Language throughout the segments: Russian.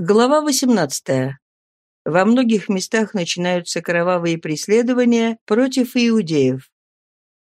Глава 18. Во многих местах начинаются кровавые преследования против иудеев.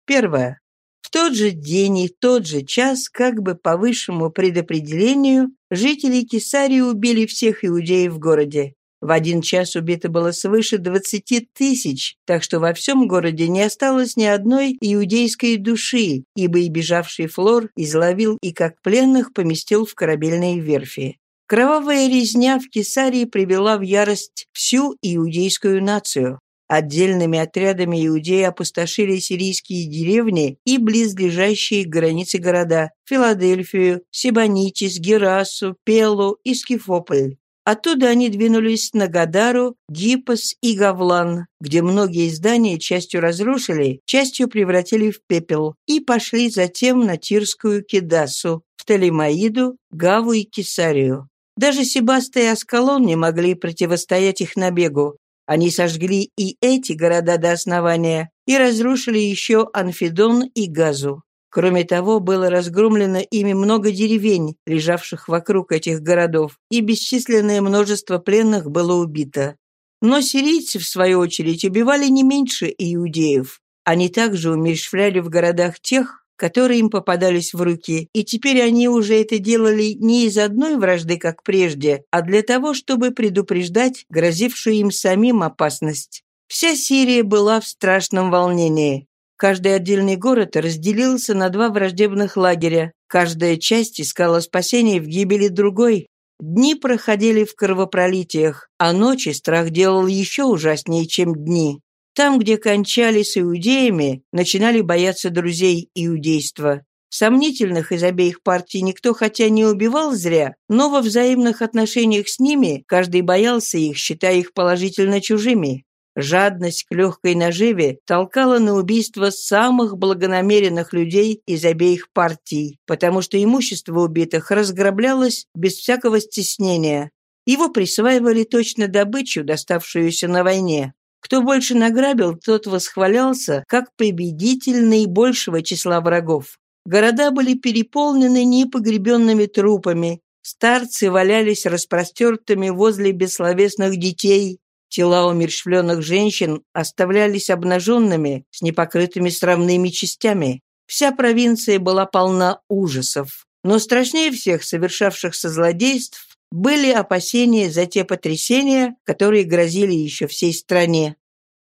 Первое. В тот же день и в тот же час, как бы по высшему предопределению, жители Кесарии убили всех иудеев в городе. В один час убито было свыше 20 тысяч, так что во всем городе не осталось ни одной иудейской души, ибо и бежавший Флор изловил и как пленных поместил в корабельные верфи. Кровавая резня в Кесарии привела в ярость всю иудейскую нацию. Отдельными отрядами иудеи опустошили сирийские деревни и близлежащие к границе города – Филадельфию, Сибонитис, Герасу, Пелу и Скифополь. Оттуда они двинулись на Гадару, Гиппос и Гавлан, где многие здания частью разрушили, частью превратили в пепел, и пошли затем на Тирскую Кедасу, в Талимаиду, Гаву и Кесарию. Даже Себаста и Аскалон не могли противостоять их набегу. Они сожгли и эти города до основания и разрушили еще Анфидон и Газу. Кроме того, было разгромлено ими много деревень, лежавших вокруг этих городов, и бесчисленное множество пленных было убито. Но сирийцы, в свою очередь, убивали не меньше иудеев. Они также умерщвляли в городах тех, которые им попадались в руки, и теперь они уже это делали не из одной вражды, как прежде, а для того, чтобы предупреждать грозившую им самим опасность. Вся Сирия была в страшном волнении. Каждый отдельный город разделился на два враждебных лагеря. Каждая часть искала спасения в гибели другой. Дни проходили в кровопролитиях, а ночи страх делал еще ужаснее, чем дни. Там, где кончались иудеями, начинали бояться друзей иудейства. Сомнительных из обеих партий никто хотя не убивал зря, но во взаимных отношениях с ними каждый боялся их, считая их положительно чужими. Жадность к легкой наживе толкала на убийство самых благонамеренных людей из обеих партий, потому что имущество убитых разграблялось без всякого стеснения. Его присваивали точно добычу, доставшуюся на войне. Кто больше награбил, тот восхвалялся, как победитель наибольшего числа врагов. Города были переполнены непогребенными трупами, старцы валялись распростертыми возле бессловесных детей, тела умерщвленных женщин оставлялись обнаженными с непокрытыми срамными частями. Вся провинция была полна ужасов. Но страшнее всех совершавшихся злодейств были опасения за те потрясения, которые грозили еще всей стране.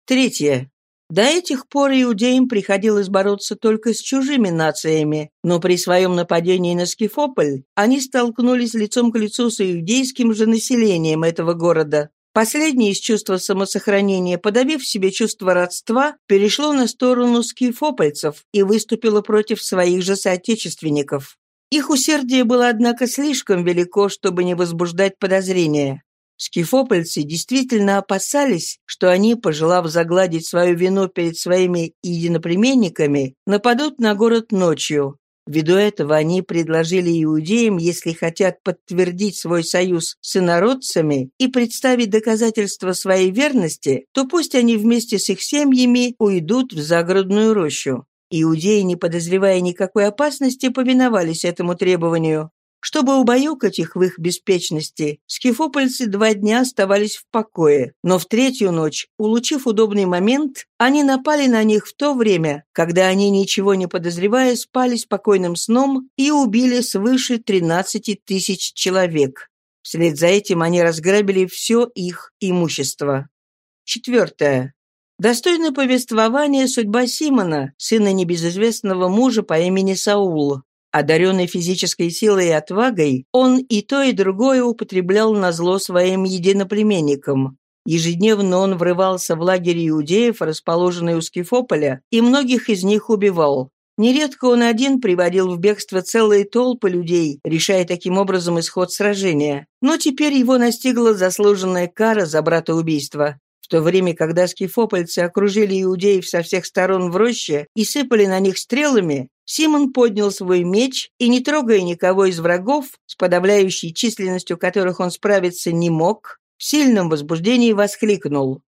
Третье. До этих пор иудеям приходилось бороться только с чужими нациями, но при своем нападении на Скифополь они столкнулись лицом к лицу с иудейским же населением этого города. Последнее из чувства самосохранения, подавив в себе чувство родства, перешло на сторону скифопольцев и выступило против своих же соотечественников. Их усердие было, однако, слишком велико, чтобы не возбуждать подозрения. Скифопольцы действительно опасались, что они, пожелав загладить свою вину перед своими единоплеменниками, нападут на город ночью. Ввиду этого они предложили иудеям, если хотят подтвердить свой союз с инородцами и представить доказательства своей верности, то пусть они вместе с их семьями уйдут в загородную рощу. Иудеи, не подозревая никакой опасности, повиновались этому требованию. Чтобы убаюкать их в их беспечности, скифопольцы два дня оставались в покое, но в третью ночь, улучив удобный момент, они напали на них в то время, когда они, ничего не подозревая, спали спокойным сном и убили свыше 13 тысяч человек. Вслед за этим они разграбили все их имущество. Четвертое. Достойна повествования судьба Симона, сына небезызвестного мужа по имени Саул. Одаренный физической силой и отвагой, он и то, и другое употреблял на зло своим единоплеменникам. Ежедневно он врывался в лагерь иудеев, расположенный у Скифополя, и многих из них убивал. Нередко он один приводил в бегство целые толпы людей, решая таким образом исход сражения. Но теперь его настигла заслуженная кара за братоубийство то время, когда скифопольцы окружили иудеев со всех сторон в роще и сыпали на них стрелами, Симон поднял свой меч и, не трогая никого из врагов, с подавляющей численностью которых он справиться не мог, в сильном возбуждении воскликнул.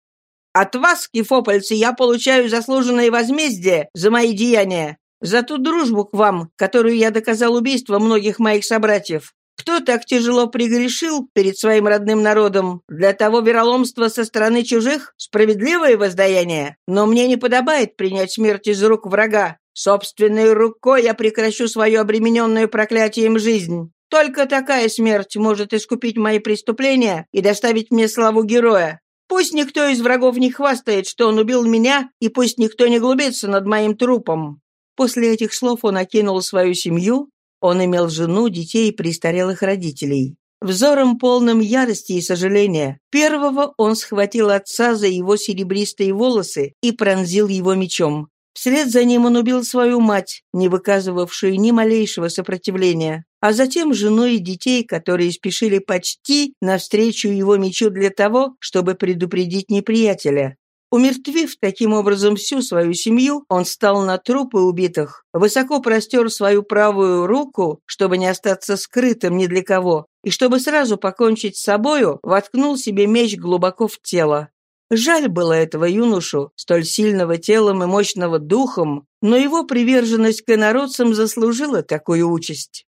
«От вас, скифопольцы, я получаю заслуженное возмездие за мои деяния, за ту дружбу к вам, которую я доказал убийством многих моих собратьев. Кто так тяжело пригрешил перед своим родным народом? Для того вероломства со стороны чужих? Справедливое воздаяние? Но мне не подобает принять смерть из рук врага. Собственной рукой я прекращу свою обремененную проклятием жизнь. Только такая смерть может искупить мои преступления и доставить мне славу героя. Пусть никто из врагов не хвастает, что он убил меня, и пусть никто не глубится над моим трупом». После этих слов он окинул свою семью. Он имел жену, детей и престарелых родителей. Взором полным ярости и сожаления. Первого он схватил отца за его серебристые волосы и пронзил его мечом. Вслед за ним он убил свою мать, не выказывавшую ни малейшего сопротивления, а затем жену и детей, которые спешили почти навстречу его мечу для того, чтобы предупредить неприятеля. Умертвив таким образом всю свою семью, он стал на трупы убитых, высоко простер свою правую руку, чтобы не остаться скрытым ни для кого, и чтобы сразу покончить с собою, воткнул себе меч глубоко в тело. Жаль было этого юношу, столь сильного телом и мощного духом, но его приверженность к инородцам заслужила такую участь.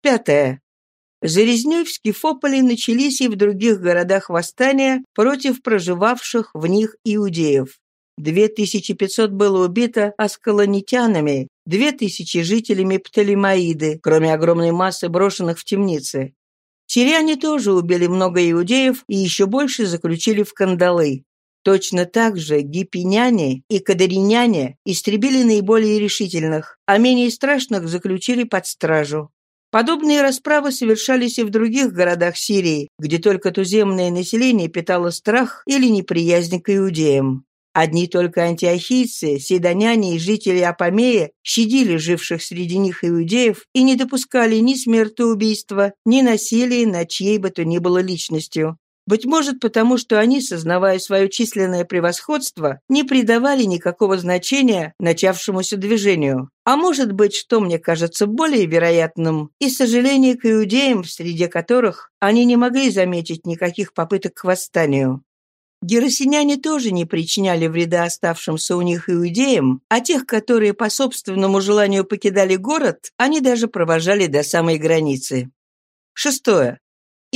Пятое. За резнёй в Скифополе начались и в других городах восстания против проживавших в них иудеев. 2500 было убито аскалонитянами, 2000 жителями Птолемаиды, кроме огромной массы брошенных в темницы. Сирияне тоже убили много иудеев и еще больше заключили в кандалы. Точно так же гипиняне и кадариняне истребили наиболее решительных, а менее страшных заключили под стражу. Подобные расправы совершались и в других городах Сирии, где только туземное население питало страх или неприязнь к иудеям. Одни только антиохийцы, седоняне и жители Апамея щадили живших среди них иудеев и не допускали ни смертоубийства, ни насилия над чьей бы то ни было личностью. Быть может, потому что они, сознавая свое численное превосходство, не придавали никакого значения начавшемуся движению. А может быть, что мне кажется более вероятным, и сожаление к иудеям, среди которых они не могли заметить никаких попыток к восстанию. Герасиняне тоже не причиняли вреда оставшимся у них иудеям, а тех, которые по собственному желанию покидали город, они даже провожали до самой границы. Шестое.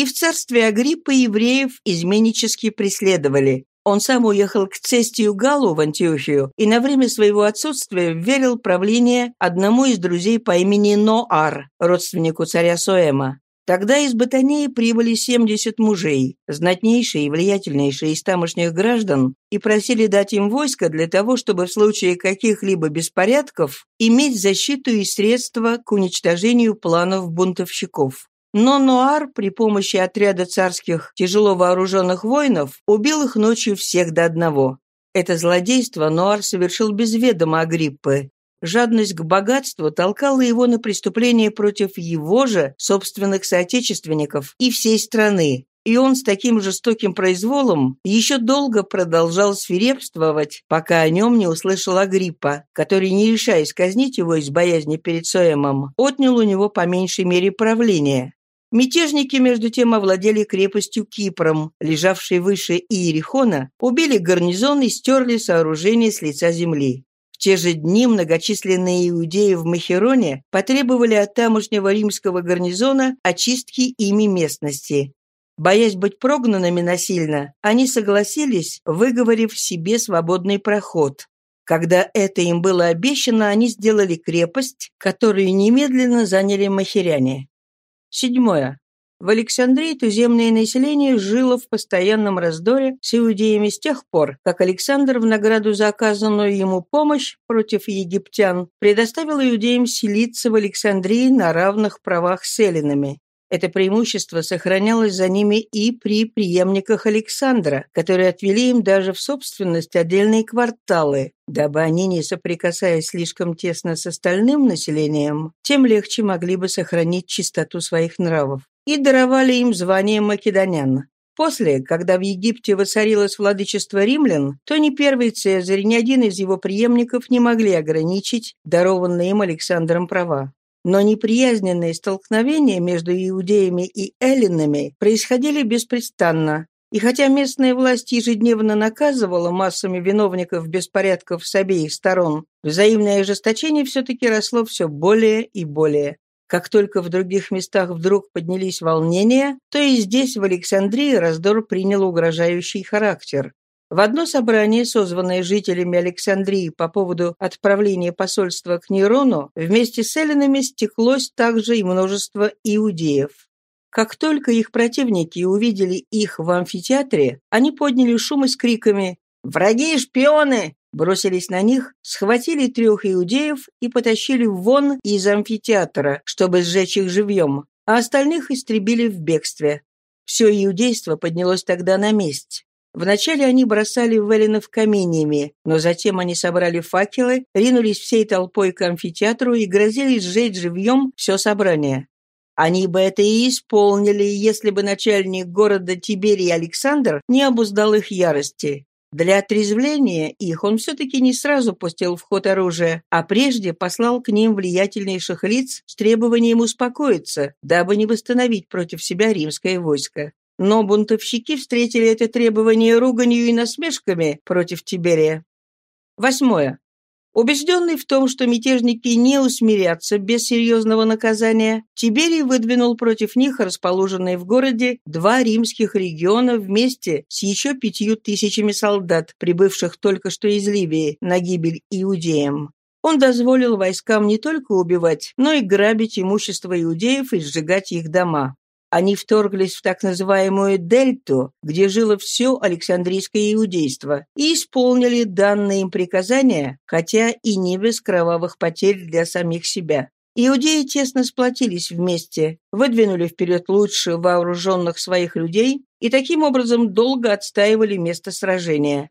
И в царстве Агриппа евреев изменнически преследовали. Он сам уехал к Цестию Галу в Антиохию и на время своего отсутствия верил правление одному из друзей по имени Ноар, родственнику царя Соэма. Тогда из Батанеи прибыли 70 мужей, знатнейшие и влиятельнейшие из тамошних граждан, и просили дать им войско для того, чтобы в случае каких-либо беспорядков иметь защиту и средства к уничтожению планов бунтовщиков. Но Нуар при помощи отряда царских тяжело вооруженных воинов убил их ночью всех до одного. Это злодейство Нуар совершил без ведома Агриппы, Жадность к богатству толкала его на преступления против его же собственных соотечественников и всей страны, и он с таким жестоким произволом еще долго продолжал свирепствовать, пока о нем не услышал Агриппа, который, не решаясь казнить его из боязни перед Соемом, отнял у него по меньшей мере правление. Мятежники, между тем, овладели крепостью Кипром, лежавшей выше Иерихона, убили гарнизон и стерли сооружение с лица земли те же дни многочисленные иудеи в Махероне потребовали от тамошнего римского гарнизона очистки ими местности. Боясь быть прогнанными насильно, они согласились, выговорив себе свободный проход. Когда это им было обещано, они сделали крепость, которую немедленно заняли махеряне. Седьмое. В Александрии туземное население жило в постоянном раздоре с иудеями с тех пор, как Александр в награду за оказанную ему помощь против египтян предоставил иудеям селиться в Александрии на равных правах с эллинами. Это преимущество сохранялось за ними и при преемниках Александра, которые отвели им даже в собственность отдельные кварталы, дабы они, не соприкасаясь слишком тесно с остальным населением, тем легче могли бы сохранить чистоту своих нравов и даровали им звание македонян. После, когда в Египте воцарилось владычество римлян, то ни первый Цезарь, ни один из его преемников не могли ограничить дарованные им Александром права. Но неприязненные столкновения между иудеями и эллинами происходили беспрестанно, и хотя местная власть ежедневно наказывала массами виновников беспорядков с обеих сторон, взаимное ожесточение все-таки росло все более и более. Как только в других местах вдруг поднялись волнения, то и здесь, в Александрии, раздор принял угрожающий характер. В одно собрание, созванное жителями Александрии по поводу отправления посольства к Нерону, вместе с эллинами стеклось также и множество иудеев. Как только их противники увидели их в амфитеатре, они подняли шум и с криками «Враги и шпионы! бросились на них, схватили трех иудеев и потащили вон из амфитеатра, чтобы сжечь их живьем, а остальных истребили в бегстве. Все иудейство поднялось тогда на месть. Вначале они бросали Веллинов каменьями, но затем они собрали факелы, ринулись всей толпой к амфитеатру и грозились сжечь живьем все собрание. Они бы это и исполнили, если бы начальник города Тиберий Александр не обуздал их ярости. Для отрезвления их он все-таки не сразу пустил в ход оружие, а прежде послал к ним влиятельнейших лиц с требованием успокоиться, дабы не восстановить против себя римское войско. Но бунтовщики встретили это требование руганью и насмешками против Тиберия. Восьмое. Убежденный в том, что мятежники не усмирятся без серьезного наказания, Тиберий выдвинул против них расположенные в городе два римских региона вместе с еще пятью тысячами солдат, прибывших только что из Ливии, на гибель иудеям. Он дозволил войскам не только убивать, но и грабить имущество иудеев и сжигать их дома. Они вторглись в так называемую Дельту, где жило все Александрийское иудейство, и исполнили данные им приказания, хотя и не без кровавых потерь для самих себя. Иудеи тесно сплотились вместе, выдвинули вперед лучше вооруженных своих людей и таким образом долго отстаивали место сражения.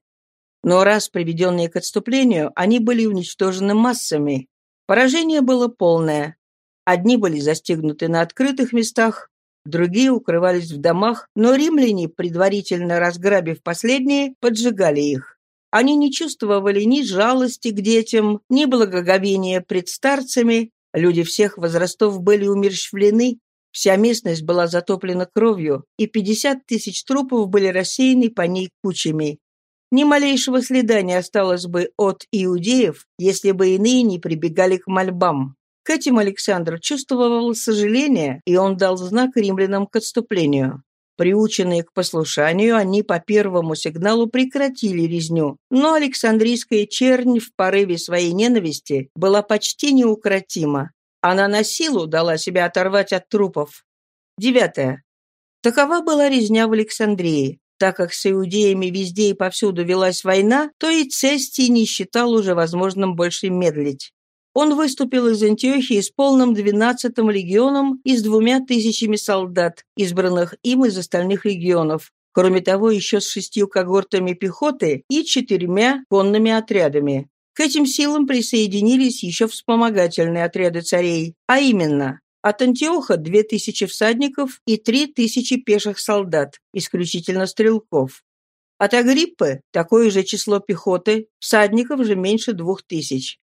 Но раз приведенные к отступлению, они были уничтожены массами. Поражение было полное. Одни были застигнуты на открытых местах, Другие укрывались в домах, но римляне, предварительно разграбив последние, поджигали их. Они не чувствовали ни жалости к детям, ни благоговения пред старцами. Люди всех возрастов были умерщвлены. Вся местность была затоплена кровью, и 50 тысяч трупов были рассеяны по ней кучами. Ни малейшего следа не осталось бы от иудеев, если бы иные не прибегали к мольбам. К этим Александр чувствовал сожаление, и он дал знак римлянам к отступлению. Приученные к послушанию, они по первому сигналу прекратили резню, но Александрийская чернь в порыве своей ненависти была почти неукротима. Она на силу дала себя оторвать от трупов. Девятое. Такова была резня в Александрии. Так как с иудеями везде и повсюду велась война, то и Цестий не считал уже возможным больше медлить. Он выступил из Антиохии с полным 12-м легионом и с двумя тысячами солдат, избранных им из остальных легионов, кроме того еще с шестью когортами пехоты и четырьмя конными отрядами. К этим силам присоединились еще вспомогательные отряды царей, а именно от Антиоха 2000 всадников и 3000 пеших солдат, исключительно стрелков. От Агриппы такое же число пехоты, всадников же меньше 2000.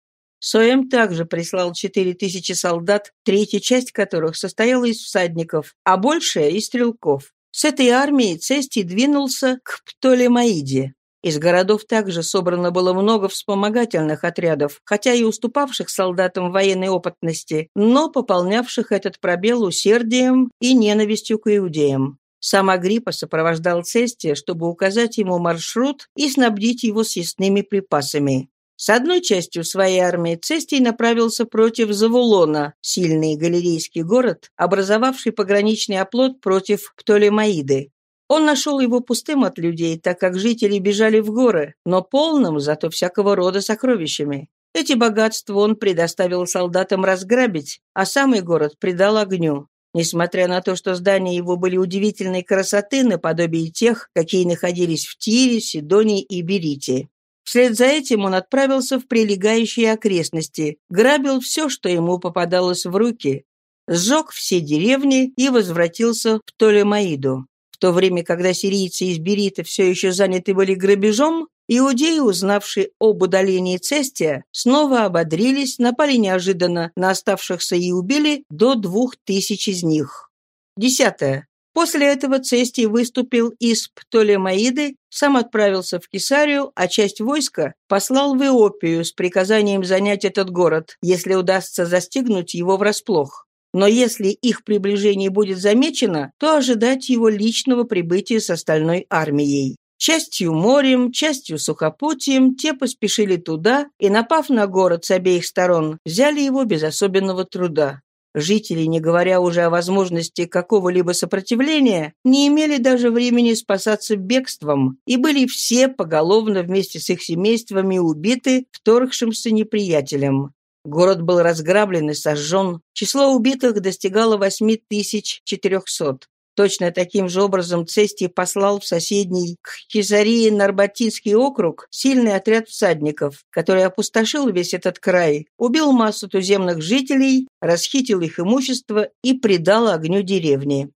Суэм также прислал 4000 солдат, третья часть которых состояла из всадников, а большая – из стрелков. С этой армией Цестий двинулся к Птолемаиде. Из городов также собрано было много вспомогательных отрядов, хотя и уступавших солдатам военной опытности, но пополнявших этот пробел усердием и ненавистью к иудеям. Сам Агриппа сопровождал Цестия, чтобы указать ему маршрут и снабдить его съестными припасами. С одной частью своей армии Цестий направился против Завулона, сильный галерейский город, образовавший пограничный оплот против Птолемаиды. Он нашел его пустым от людей, так как жители бежали в горы, но полным зато всякого рода сокровищами. Эти богатства он предоставил солдатам разграбить, а самый город предал огню. Несмотря на то, что здания его были удивительной красоты, наподобие тех, какие находились в Тире, Сидонии и Берите. Вслед за этим он отправился в прилегающие окрестности, грабил все, что ему попадалось в руки, сжег все деревни и возвратился в Толемаиду. В то время, когда сирийцы из Берита все еще заняты были грабежом, иудеи, узнавшие об удалении Цестия, снова ободрились, напали неожиданно на оставшихся и убили до двух тысяч из них. Десятое. После этого Цестий выступил из Птолемаиды, сам отправился в Кесарию, а часть войска послал в Иопию с приказанием занять этот город, если удастся застигнуть его врасплох. Но если их приближение будет замечено, то ожидать его личного прибытия с остальной армией. Частью морем, частью сухопутием те поспешили туда и, напав на город с обеих сторон, взяли его без особенного труда. Жители, не говоря уже о возможности какого-либо сопротивления, не имели даже времени спасаться бегством и были все поголовно вместе с их семействами убиты вторгшимся неприятелем. Город был разграблен и сожжен. Число убитых достигало 8400. Точно таким же образом Цестий послал в соседний к Хизарии Нарбатинский округ сильный отряд всадников, который опустошил весь этот край, убил массу туземных жителей, расхитил их имущество и предал огню деревни.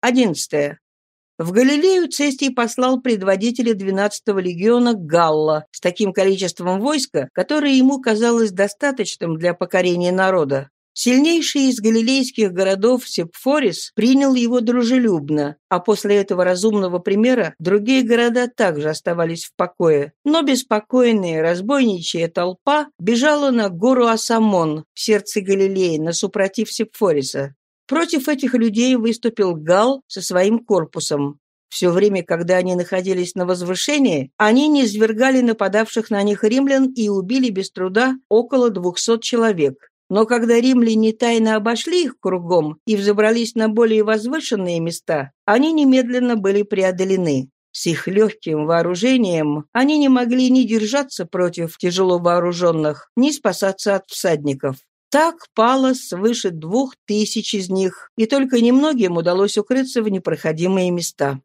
11. В Галилею Цестий послал предводителя 12-го легиона Галла с таким количеством войска, которое ему казалось достаточным для покорения народа. Сильнейший из галилейских городов Сепфорис принял его дружелюбно, а после этого разумного примера другие города также оставались в покое. Но беспокойная разбойничья толпа бежала на гору Асамон в сердце Галилеи, на супротив Сепфориса. Против этих людей выступил Гал со своим корпусом. Все время, когда они находились на возвышении, они низвергали нападавших на них римлян и убили без труда около двухсот человек. Но когда римляне тайно обошли их кругом и взобрались на более возвышенные места, они немедленно были преодолены. С их легким вооружением они не могли ни держаться против тяжело вооруженных, ни спасаться от всадников. Так пало свыше двух тысяч из них, и только немногим удалось укрыться в непроходимые места.